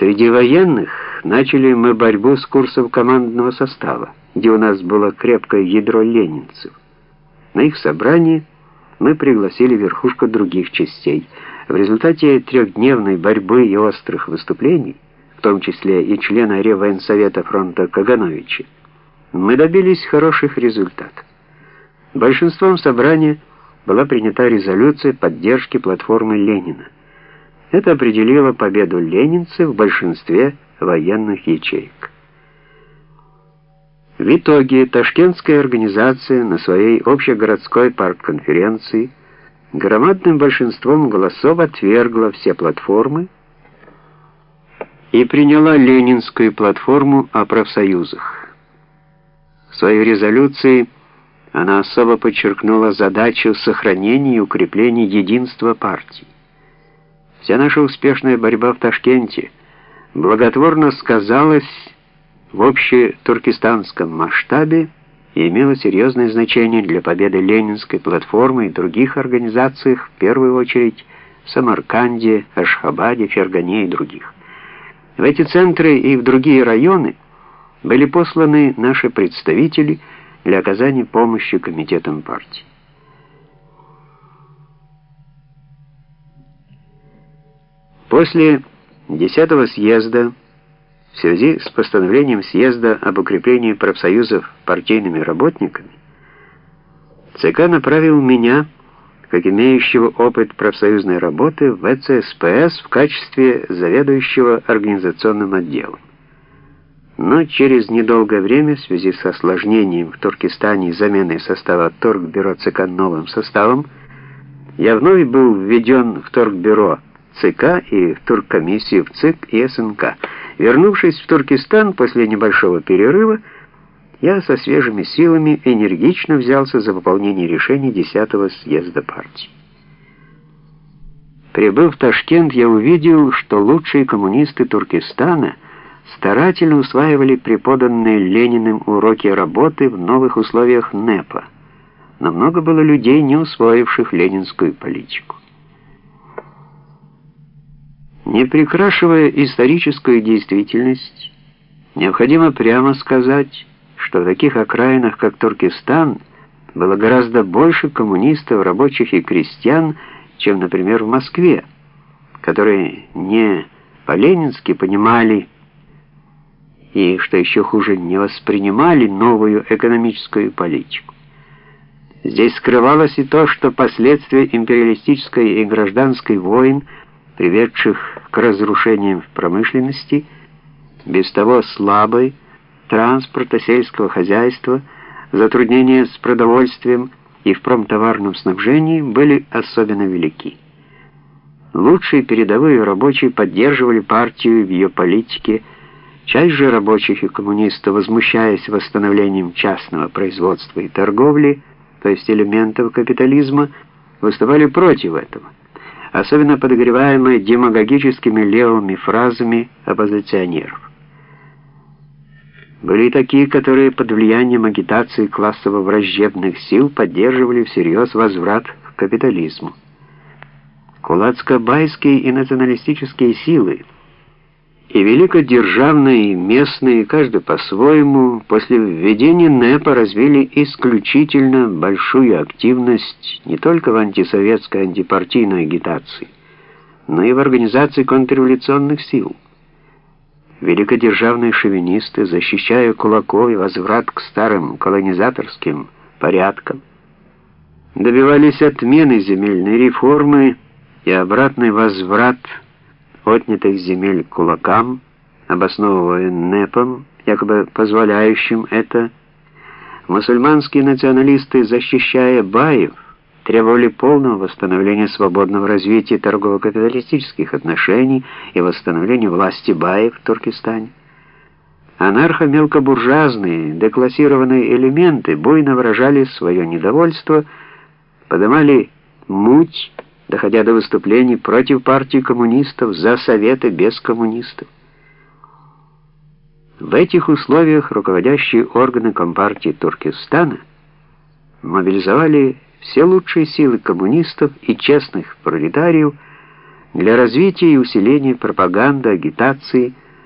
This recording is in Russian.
Среди военных начали мы борьбу с курсом командного состава, где у нас было крепкое ядро ленинцев. На их собрании мы пригласили верхушку других частей. В результате трехдневной борьбы и острых выступлений, в том числе и члена Реввоенсовета фронта Кагановича, мы добились хороших результатов. Большинством собрания была принята резолюция поддержки платформы Ленина. Это определило победу ленинцев в большинстве военных ячеек. В итоге Ташкентская организация на своей общегородской партконференции громадным большинством голосов отвергла все платформы и приняла ленинскую платформу о профсоюзах. В своей резолюции она особо подчеркнула задачу сохранения и укрепления единства партии. Вся наша успешная борьба в Ташкенте благотворно сказалась в общетуркестанском масштабе и имела серьезное значение для победы Ленинской платформы и других организациях, в первую очередь в Самарканде, Ашхабаде, Фергане и других. В эти центры и в другие районы были посланы наши представители для оказания помощи комитетам партии. После 10-го съезда в связи с постановлением съезда об укреплении профсоюзов партийными работниками ЦК направил меня, как имеющего опыт профсоюзной работы, в ВЦСПС в качестве заведующего организационным отделом. Но через недолгое время, в связи с осложнением в Туркестане и заменой состава Торгбюро ЦК новым составом, я вновь был введен в Торгбюро ЦК и в Турккомиссию в ЦИК и СНК. Вернувшись в Туркестан после небольшого перерыва, я со свежими силами энергично взялся за выполнение решений 10-го съезда партии. Прибыв в Ташкент, я увидел, что лучшие коммунисты Туркестана старательно усваивали преподанные Лениным уроки работы в новых условиях НЭПа. Но много было людей, не усвоивших ленинскую политику. Не прикрашивая историческую действительность, необходимо прямо сказать, что в таких окраинах, как Туркестан, было гораздо больше коммунистов, рабочих и крестьян, чем, например, в Москве, которые не по-ленински понимали и, что еще хуже, не воспринимали новую экономическую политику. Здесь скрывалось и то, что последствия империалистической и гражданской войн – приведших к разрушениям в промышленности, без того слабой, транспорта, сельского хозяйства, затруднения с продовольствием и в промтоварном снабжении были особенно велики. Лучшие передовые рабочие поддерживали партию в ее политике, часть же рабочих и коммунистов, возмущаясь восстановлением частного производства и торговли, то есть элементов капитализма, выступали против этого особенно подогреваемые демагогическими левыми фразами оппозиционеров. Были и такие, которые под влиянием агитации классово-враждебных сил поддерживали всерьез возврат к капитализму. Кулацко-байские и националистические силы – и великодержавные, и местные, каждый по-своему, после введения НЭПа развили исключительно большую активность не только в антисоветской антипартийной агитации, но и в организации контрреволюционных сил. Великодержавные шовинисты, защищая кулаков и возврат к старым колонизаторским порядкам, добивались отмены земельной реформы и обратный возврат отнятых земель кулакам, обосновывая НЭПом, якобы позволяющим это, мусульманские националисты, защищая баев, требовали полного восстановления свободного развития торгово-капиталистических отношений и восстановления власти баев в Туркестане. Анархо-мелкобуржуазные, деклассированные элементы буйно выражали свое недовольство, поднимали муть, доходя до выступлений против партии коммунистов, за советы без коммунистов. В этих условиях руководящие органы Компартии Туркестана мобилизовали все лучшие силы коммунистов и честных пролетариев для развития и усиления пропаганды, агитации,